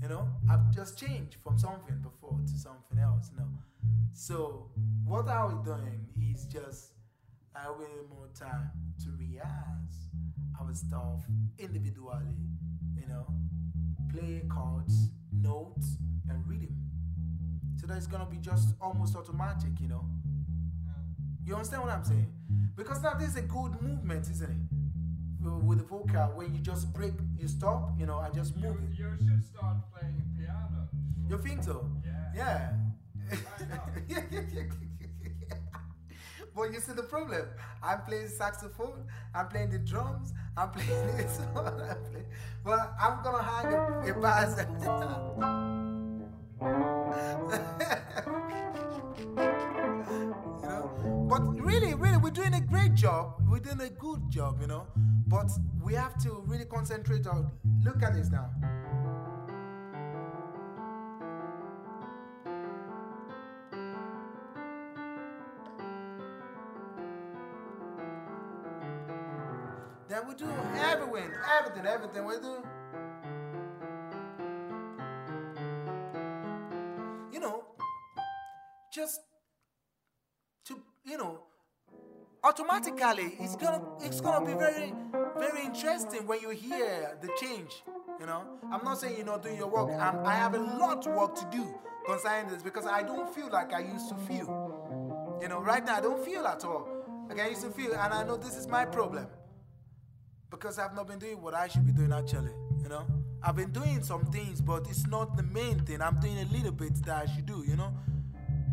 You know, I've just changed from something before to something else. You know, so what are we doing is just having more time to rehearse our stuff individually. You know, play chords, notes, and rhythm. So that it's gonna be just almost automatic. You know. You understand what I'm saying? Because now this is a good movement, isn't it? With the vocal, when you just break, you stop, you know, I just move You, it. you should start playing piano. You think so? Yeah. Yeah. but you see the problem. I'm playing saxophone, I'm playing the drums, I'm playing this one, I'm playing. Well, I'm gonna hang a, a bass. doing a great job. We're doing a good job, you know. But we have to really concentrate on. Look at this now. Then we do everything, everything, everything we do. Automatically it's gonna it's gonna be very very interesting when you hear the change. You know, I'm not saying you're not doing your work. I'm, I have a lot of work to do concerning this because I don't feel like I used to feel. You know, right now I don't feel at all like I used to feel, and I know this is my problem because I've not been doing what I should be doing actually. You know, I've been doing some things, but it's not the main thing. I'm doing a little bit that I should do. You know,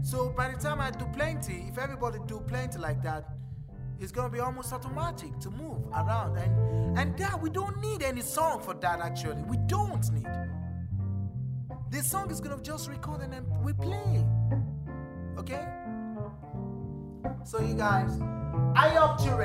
so by the time I do plenty, if everybody do plenty like that, it's gonna be almost automatic to move around, and and that we don't need any song for that. Actually, we don't need. This song is gonna just record and then we play. Okay. So you guys, I hope you're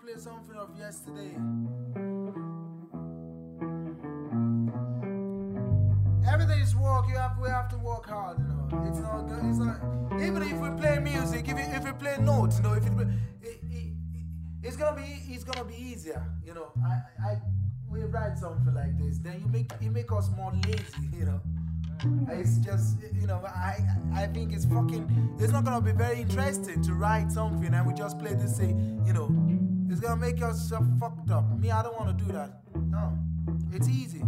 play something of yesterday. Everything is work. You have we have to work hard. You know, it's not good. It's not. Even if we play music, if we, if we play notes, you know, if it, it, it, it's gonna be it's gonna be easier. You know, I I we write something like this, then you make it make us more lazy. You know. It's just, you know, I I think it's fucking, it's not gonna be very interesting to write something and we just play this, say, you know, it's gonna make uh, fucked up. Me, I don't wanna do that. No, it's easy.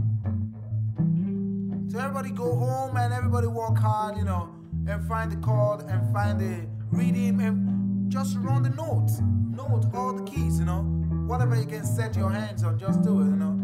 So everybody go home and everybody work hard, you know, and find the chord and find the rhythm and just run the notes. Note all the keys, you know. Whatever you can set your hands on, just do it, you know.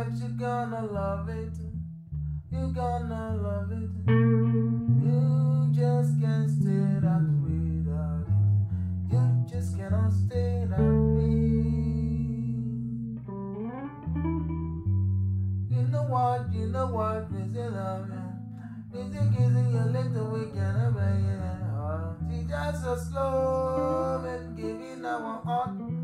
that you're gonna love it. You're gonna love it. You just can't stay that without it. You just cannot stay that me. You know what? You know what? Missy love Music is kissing your little weekend, I'm in it. She just so slow and giving our heart.